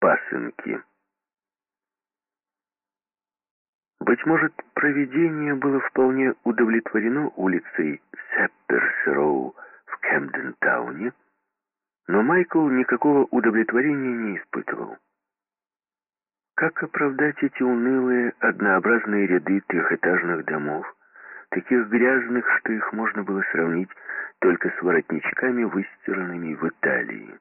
пасынки. Быть может, проведение было вполне удовлетворено улицей Сепперс-Роу в Кэмден-тауне, но Майкл никакого удовлетворения не испытывал. Как оправдать эти унылые, однообразные ряды трехэтажных домов, таких грязных, что их можно было сравнить только с воротничками, выстиранными в Италии?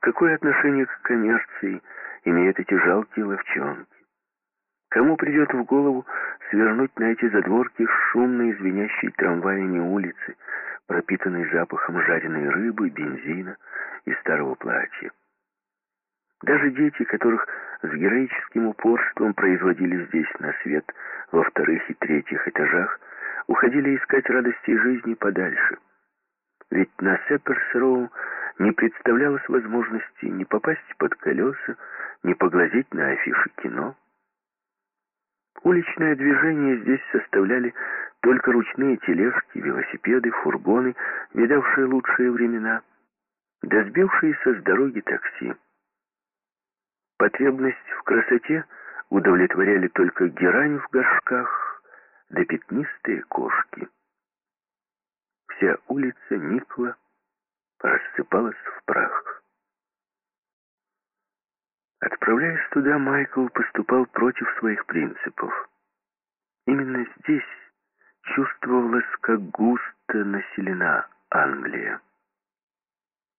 Какое отношение к коммерции имеют эти жалкие ловчонки? Кому придет в голову свернуть на эти задворки шумной, звенящей трамваями улицы, пропитанной запахом жареной рыбы, бензина и старого платья? Даже дети, которых с героическим упорством производили здесь на свет во вторых и третьих этажах, уходили искать радости жизни подальше. Ведь на Сепперс-Роу не представлялось возможности ни попасть под колеса, ни поглазеть на афиши кино. Уличное движение здесь составляли только ручные тележки, велосипеды, фургоны, видавшие лучшие времена, да сбившиеся с дороги такси. Потребность в красоте удовлетворяли только герань в горшках да пятнистые кошки. Вся улица никла, рассыпалась в прах. Отправляясь туда, Майкл поступал против своих принципов. Именно здесь чувствовалось, как густо населена Англия.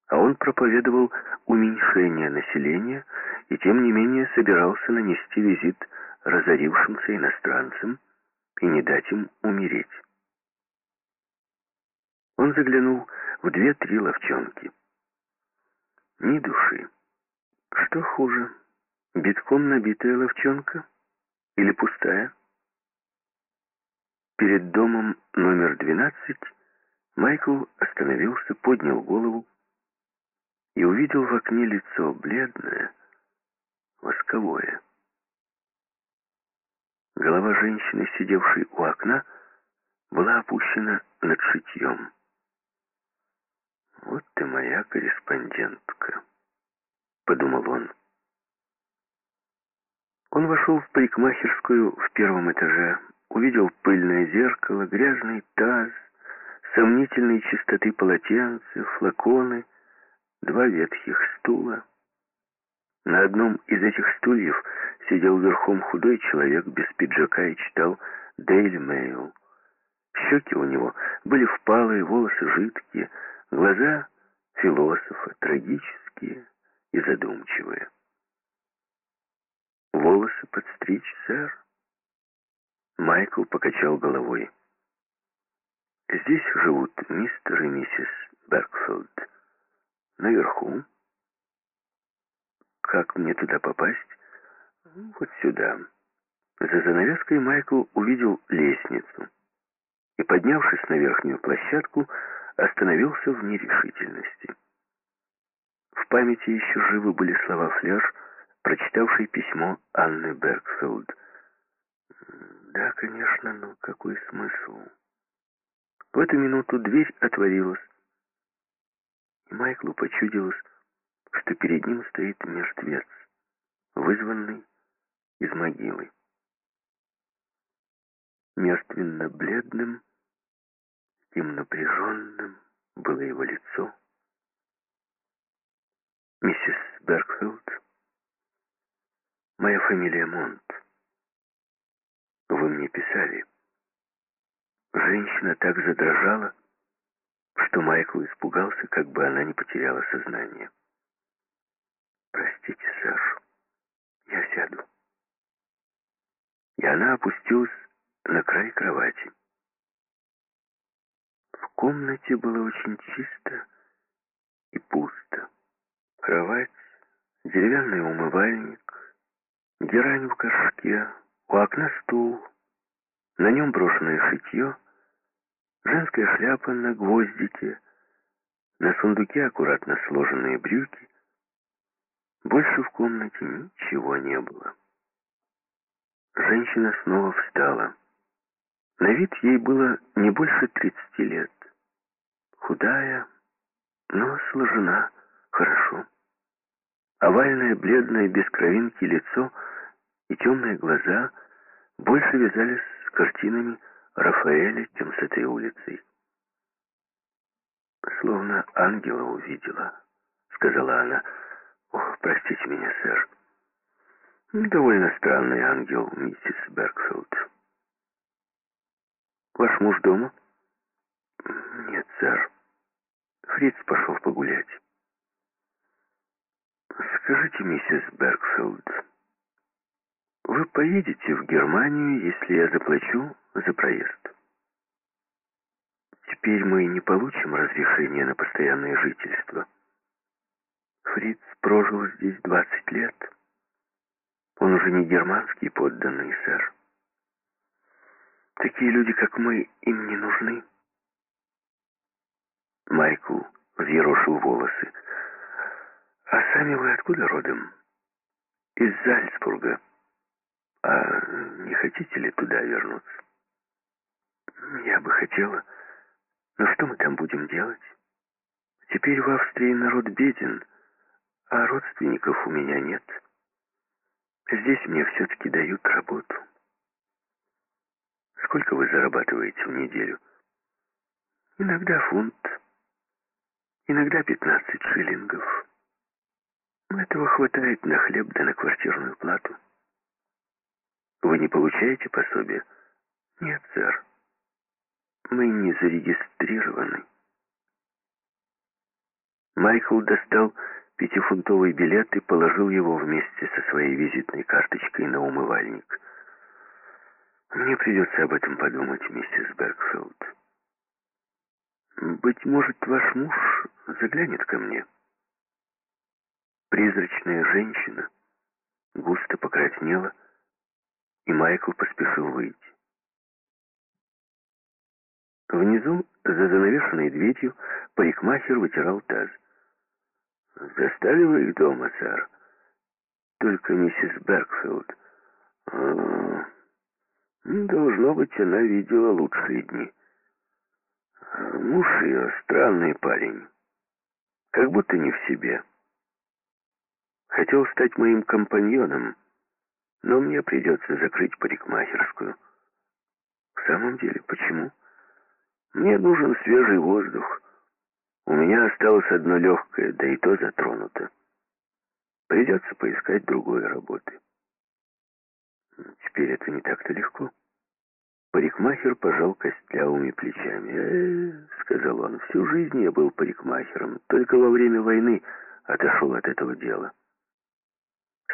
А он проповедовал уменьшение населения и тем не менее собирался нанести визит разорившимся иностранцам и не дать им умереть. Он заглянул в две-три ловчонки. Ни души. Что хуже, битком набитая ловчонка или пустая? Перед домом номер 12 Майкл остановился, поднял голову и увидел в окне лицо бледное, восковое. Голова женщины, сидевшей у окна, была опущена над шитьем. «Вот ты моя корреспондентка», — подумал он. Он вошел в парикмахерскую в первом этаже, увидел пыльное зеркало, грязный таз, сомнительной чистоты полотенца, флаконы, два ветхих стула. На одном из этих стульев сидел верхом худой человек без пиджака и читал «Дейли Мэйл». Щеки у него были впалые, волосы жидкие, глаза философа трагические и задумчивые. «Волосы подстричь, сэр?» Майкл покачал головой. «Здесь живут мистер и миссис Беркфилд. Наверху». Как мне туда попасть? Вот сюда. За занавеской Майкл увидел лестницу и, поднявшись на верхнюю площадку, остановился в нерешительности. В памяти еще живы были слова Флеш, прочитавшей письмо Анны Бергфилд. Да, конечно, но какой смысл? В эту минуту дверь отворилась, и Майклу почудилось, что перед ним стоит мертвец, вызванный из могилы. Мертвенно-бледным, тем напряженным было его лицо. «Миссис Бергфилд, моя фамилия Монт. Вы мне писали». Женщина так задрожала, что Майкл испугался, как бы она не потеряла сознание. «Простите, сэр, я сяду». И она опустилась на край кровати. Комнате было очень чисто и пусто. Кровать, деревянный умывальник, герань в горшке, у окна стул, на нем брошенное шитье, женская шляпа на гвоздике, на сундуке аккуратно сложенные брюки, больше в комнате ничего не было. Женщина снова встала. На вид ей было не больше тридцати лет. Худая, но сложена хорошо. Овальное, бледное, без кровинки лицо и темные глаза больше вязались с картинами Рафаэля, чем с этой улицей. «Словно ангела увидела», — сказала она. «Ох, простите меня, сэр. Довольно странный ангел, миссис Беркфилд. Ваш муж дома?» «Нет, сэр. Фриц пошел погулять». «Скажите, миссис Беркфилд, вы поедете в Германию, если я заплачу за проезд?» Теперь мы не получим разрешения на постоянное жительство. Фриц прожил здесь 20 лет. Он уже не германский подданный, сэр. Такие люди, как мы, им не нужны. Майкл взъерошил волосы. А сами вы откуда родом? Из Зальцбурга. А не хотите ли туда вернуться? Я бы хотела... Но что мы там будем делать? Теперь в Австрии народ беден, а родственников у меня нет. Здесь мне все-таки дают работу. Сколько вы зарабатываете в неделю? Иногда фунт, иногда 15 шиллингов. Этого хватает на хлеб да на квартирную плату. Вы не получаете пособие? Нет, сэр. Мы не зарегистрированы. Майкл достал пятифунтовый билет и положил его вместе со своей визитной карточкой на умывальник. Мне придется об этом подумать, миссис Бергфилд. Быть может, ваш муж заглянет ко мне. Призрачная женщина густо покраснела, и Майкл поспешил выйти. Внизу, за занавешенной дверью, парикмахер вытирал таз. «Застали вы их дома, сэр?» «Только миссис Беркфилд». «Должно быть, она видела лучшие дни. Муж ее странный парень, как будто не в себе. Хотел стать моим компаньоном, но мне придется закрыть парикмахерскую». «В самом деле, почему?» Мне нужен свежий воздух. У меня осталось одно легкое, да и то затронуто. Придется поискать другой работы. Теперь это не так-то легко. Парикмахер пожал костлявыми плечами. «Э, — сказал он, — всю жизнь я был парикмахером, только во время войны отошел от этого дела.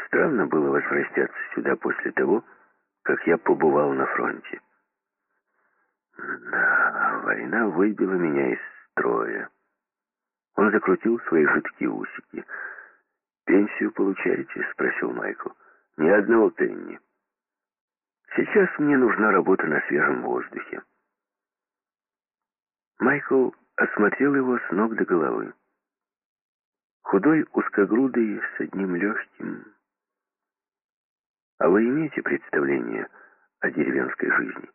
Странно было возвращаться сюда после того, как я побывал на фронте. Да, война выбила меня из строя. Он закрутил свои жидкие усики. «Пенсию получаете?» — спросил Майкл. «Ни одного пенни. Сейчас мне нужна работа на свежем воздухе». Майкл осмотрел его с ног до головы. Худой, узкогрудый, с одним легким. «А вы имеете представление о деревенской жизни?»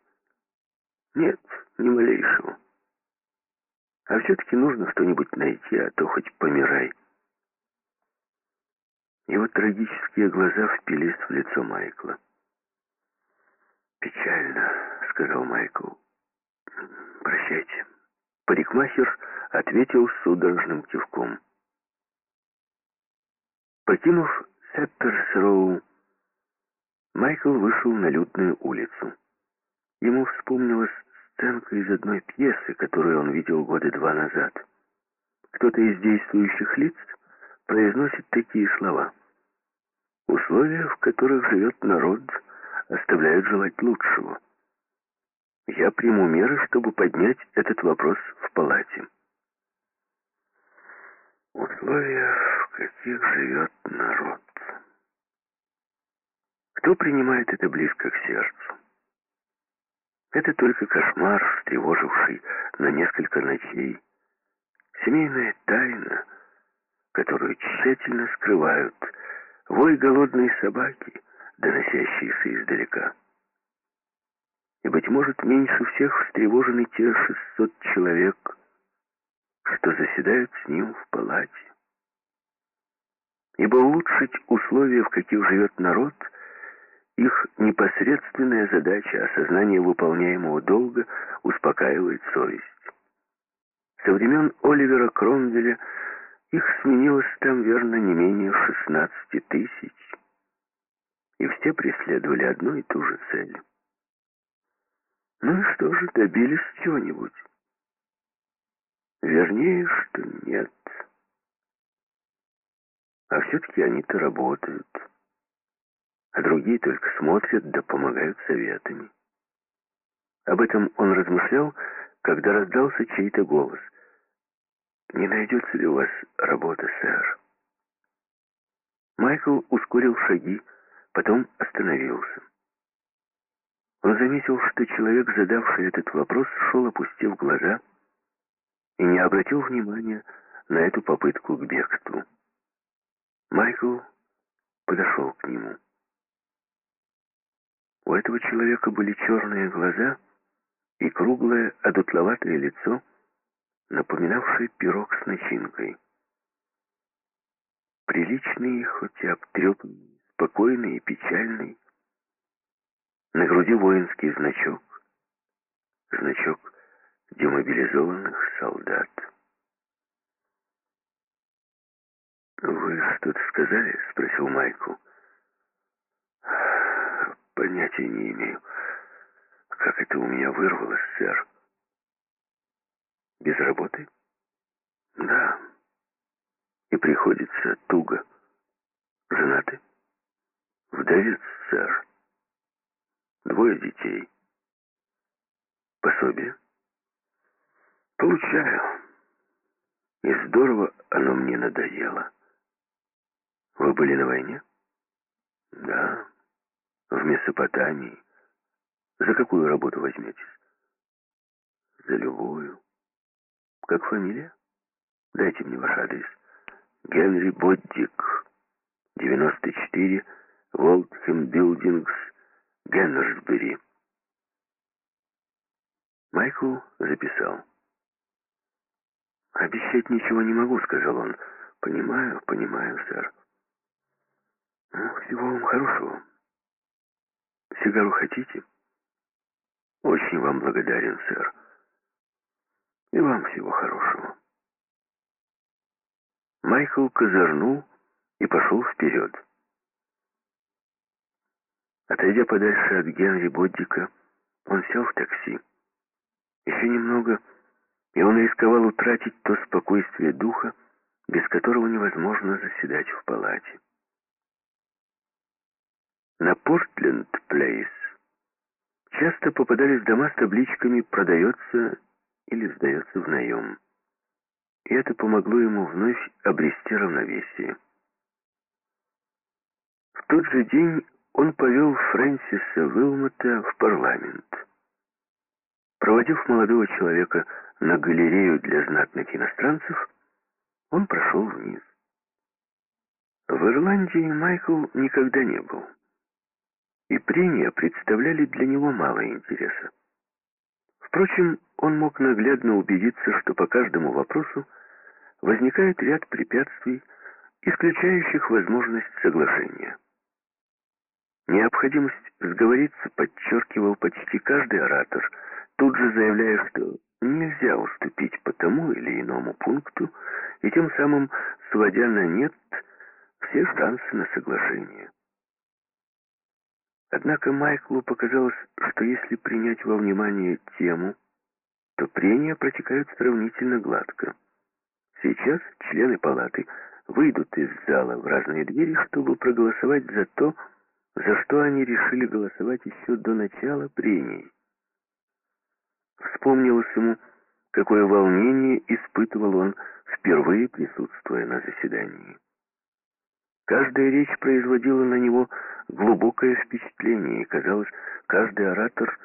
Нет, ни малейшего. А все-таки нужно что-нибудь найти, а то хоть помирай. Его трагические глаза впились в лицо Майкла. «Печально», — сказал Майкл. «Прощайте». Парикмахер ответил судорожным кивком. Покинув Сепперс-Роу, Майкл вышел на людную улицу. Ему вспомнилась сценка из одной пьесы, которую он видел года два назад. Кто-то из действующих лиц произносит такие слова. Условия, в которых живет народ, оставляют желать лучшего. Я приму меры, чтобы поднять этот вопрос в палате. Условия, в каких живет народ. Кто принимает это близко к сердцу? Это только кошмар, встревоживший на несколько ночей. Семейная тайна, которую тщательно скрывают вой голодной собаки, доносящиеся издалека. И, быть может, меньше всех встревожены те шестьсот человек, что заседают с ним в палате. ибо улучшить условия, в каких живет народ, их непосредственная задача, осознание выполняемого долга, успокаивает совесть. Со времен Оливера Кромвеля их сменилось там, верно, не менее 16 тысяч, и все преследовали одну и ту же цель. Ну и что же, добились чего-нибудь? Вернее, что нет. А все-таки они-то работают. А другие только смотрят да помогают советами. Об этом он размышлял, когда раздался чей-то голос. «Не найдется ли у вас работа, сэр?» Майкл ускорил шаги, потом остановился. Он заметил, что человек, задавший этот вопрос, шел, опустив глаза, и не обратил внимания на эту попытку к бегству. Майкл подошел к нему. У этого человека были черные глаза и круглое, одутловатое лицо, напоминавшее пирог с начинкой. Приличный, хоть и обтрепанный, спокойный и печальный, на груди воинский значок, значок демобилизованных солдат. «Вы что-то сказали?» — спросил Майкл. «Понятия не имею, как это у меня вырвалось, сэр». «Без работы?» «Да. И приходится туго. Женаты?» «Вдовец, сэр. Двое детей. Пособие?» «Получаю. И здорово оно мне надоело». Вы были на войне? Да, в Месопотамии. За какую работу возьметесь? За любую. Как фамилия? Дайте мне ваш адрес. Генри Боддик, 94, Волтхэм Билдингс, Геннерсбери. Майкл записал. «Обещать ничего не могу», — сказал он. «Понимаю, понимаю, сэр». Ну, всего вам хорошего. Сигару хотите? Очень вам благодарен, сэр. И вам всего хорошего. Майкл козырнул и пошел вперед. Отойдя подальше от Генри Боддика, он сел в такси. Еще немного, и он рисковал утратить то спокойствие духа, без которого невозможно заседать в палате. На Портленд-Плейс часто попадались дома с табличками «Продается» или «Сдается в наем». И это помогло ему вновь обрести равновесие. В тот же день он повел Фрэнсиса Уилмота в парламент. Проводив молодого человека на галерею для знатных иностранцев, он прошел вниз. В Ирландии Майкл никогда не был и прения представляли для него мало интереса. Впрочем, он мог наглядно убедиться, что по каждому вопросу возникает ряд препятствий, исключающих возможность соглашения. Необходимость сговориться подчеркивал почти каждый оратор, тут же заявляя, что нельзя уступить по тому или иному пункту, и тем самым сводя на нет все шансы на соглашение. Однако Майклу показалось, что если принять во внимание тему, то прения протекают сравнительно гладко. Сейчас члены палаты выйдут из зала в разные двери, чтобы проголосовать за то, за что они решили голосовать еще до начала прений. Вспомнилось ему, какое волнение испытывал он, впервые присутствуя на заседании. Каждая речь производила на него глубокое впечатление, и, казалось, каждый оратор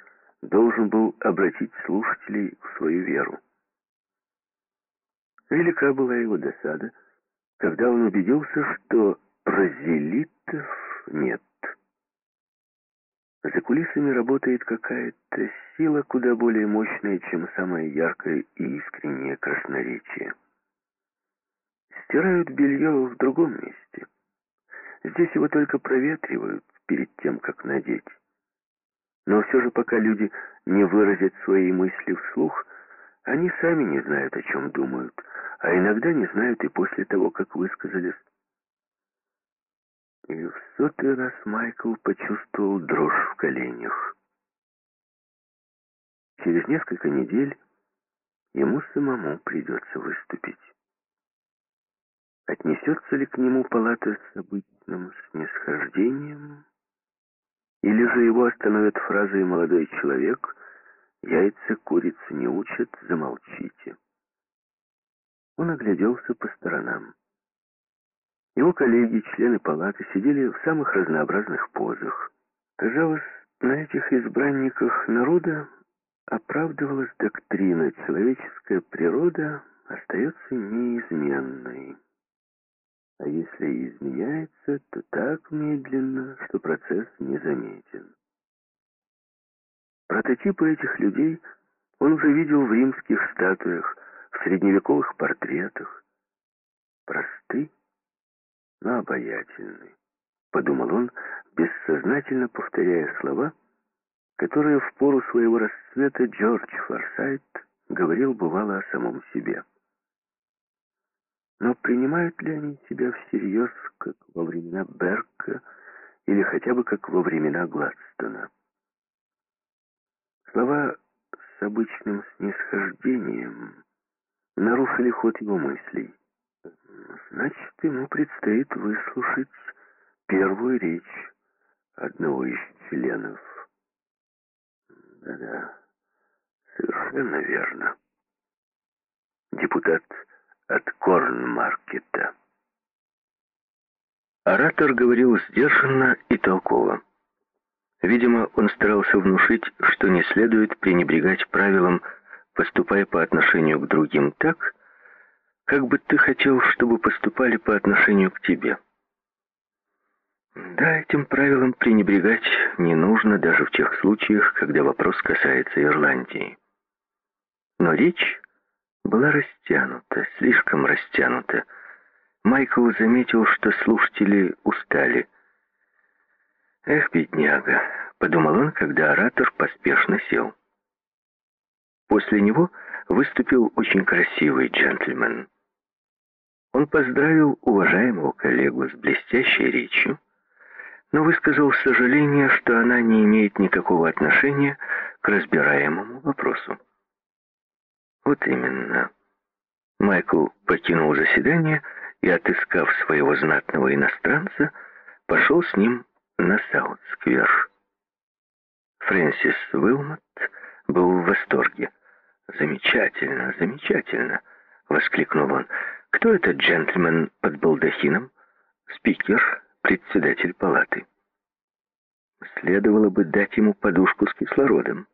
должен был обратить слушателей в свою веру. Велика была его досада, когда он убедился, что прозелитов нет. За кулисами работает какая-то сила куда более мощная, чем самое яркое и искреннее красноречие. Стирают белье в другом месте. Здесь его только проветривают перед тем, как надеть. Но все же пока люди не выразят свои мысли вслух, они сами не знают, о чем думают, а иногда не знают и после того, как высказались. И в сотый раз Майкл почувствовал дрожь в коленях. Через несколько недель ему самому придется выступить. Отнесется ли к нему палата с обычным снисхождением, или же его остановят фразой «молодой человек», «яйца курицы не учат, замолчите». Он огляделся по сторонам. Его коллеги, члены палаты, сидели в самых разнообразных позах. Казалось, на этих избранниках народа оправдывалась доктрина «человеческая природа остается неизменной». А если и изменяется, то так медленно, что процесс незаметен. Прототипы этих людей он уже видел в римских статуях, в средневековых портретах. Просты, но обаятельны, подумал он, бессознательно повторяя слова, которые в пору своего расцвета Джордж Форсайт говорил бывало о самом себе. Но принимают ли они себя всерьез, как во времена Берка, или хотя бы как во времена Гладстона? Слова с обычным снисхождением нарушили ход его мыслей. Значит, ему предстоит выслушать первую речь одного из членов. Да-да, совершенно верно. Депутат от Корнмаркета. Оратор говорил сдержанно и толково. Видимо, он старался внушить, что не следует пренебрегать правилам, поступая по отношению к другим так, как бы ты хотел, чтобы поступали по отношению к тебе. Да, этим правилам пренебрегать не нужно даже в тех случаях, когда вопрос касается Ирландии. Но речь была растянута, слишком растянута. Майкл заметил, что слушатели устали. «Эх, бедняга», — подумал он, когда оратор поспешно сел. После него выступил очень красивый джентльмен. Он поздравил уважаемого коллегу с блестящей речью, но высказал сожаление, что она не имеет никакого отношения к разбираемому вопросу. Вот именно. Майкл покинул заседание и, отыскав своего знатного иностранца, пошел с ним на Саут-сквер. Фрэнсис Уилмот был в восторге. «Замечательно, замечательно!» — воскликнул он. «Кто этот джентльмен под балдахином?» «Спикер, председатель палаты». Следовало бы дать ему подушку с кислородом.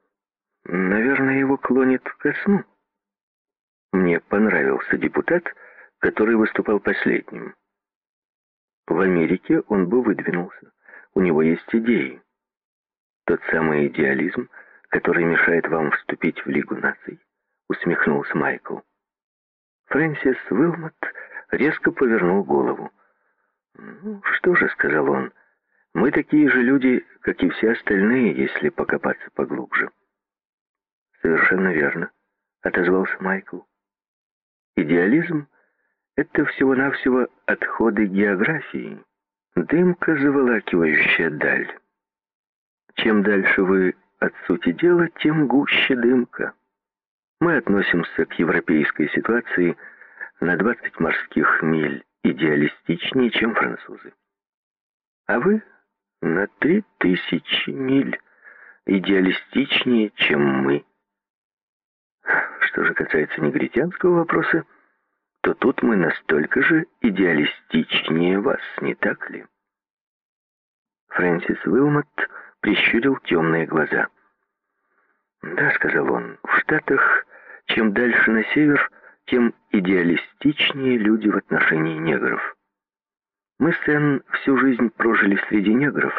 Наверное, его клонит ко сну. Мне понравился депутат, который выступал последним. В Америке он бы выдвинулся. У него есть идеи. Тот самый идеализм, который мешает вам вступить в Лигу наций, усмехнулся Майкл. Фрэнсис Уилмот резко повернул голову. «Ну, что же», — сказал он, — «мы такие же люди, как и все остальные, если покопаться поглубже». «Совершенно верно», — отозвался Майкл. Идеализм — это всего-навсего отходы географии, дымка, заволакивающая даль. Чем дальше вы от сути дела, тем гуще дымка. Мы относимся к европейской ситуации на 20 морских миль идеалистичнее, чем французы. А вы на 3000 миль идеалистичнее, чем мы. Что же касается негритянского вопроса, то тут мы настолько же идеалистичнее вас, не так ли? Фрэнсис Уилмот прищурил темные глаза. «Да», — сказал он, — «в Штатах чем дальше на север, тем идеалистичнее люди в отношении негров. Мы с Энн всю жизнь прожили среди негров,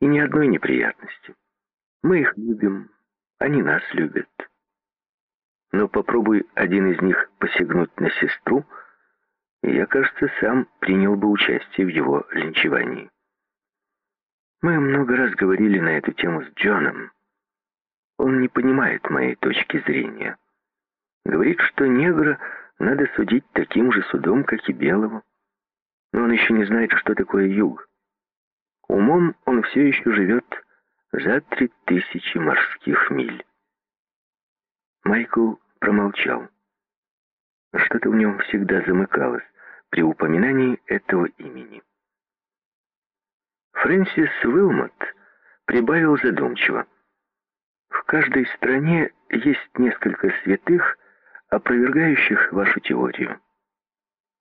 и ни одной неприятности. Мы их любим, они нас любят. Но попробуй один из них посягнуть на сестру, и я, кажется, сам принял бы участие в его линчевании. Мы много раз говорили на эту тему с Джоном. Он не понимает моей точки зрения. Говорит, что негра надо судить таким же судом, как и белого. Но он еще не знает, что такое юг. Умом он все еще живет за три тысячи морских миль. Майкл промолчал. Что-то в нем всегда замыкалось при упоминании этого имени. Фрэнсис Уилмот прибавил задумчиво. В каждой стране есть несколько святых, опровергающих вашу теорию.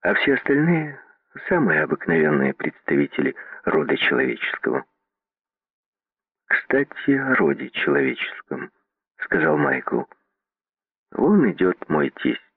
А все остальные — самые обыкновенные представители рода человеческого. «Кстати, о роде человеческом», — сказал Майкл. «Вон идет мой тесть.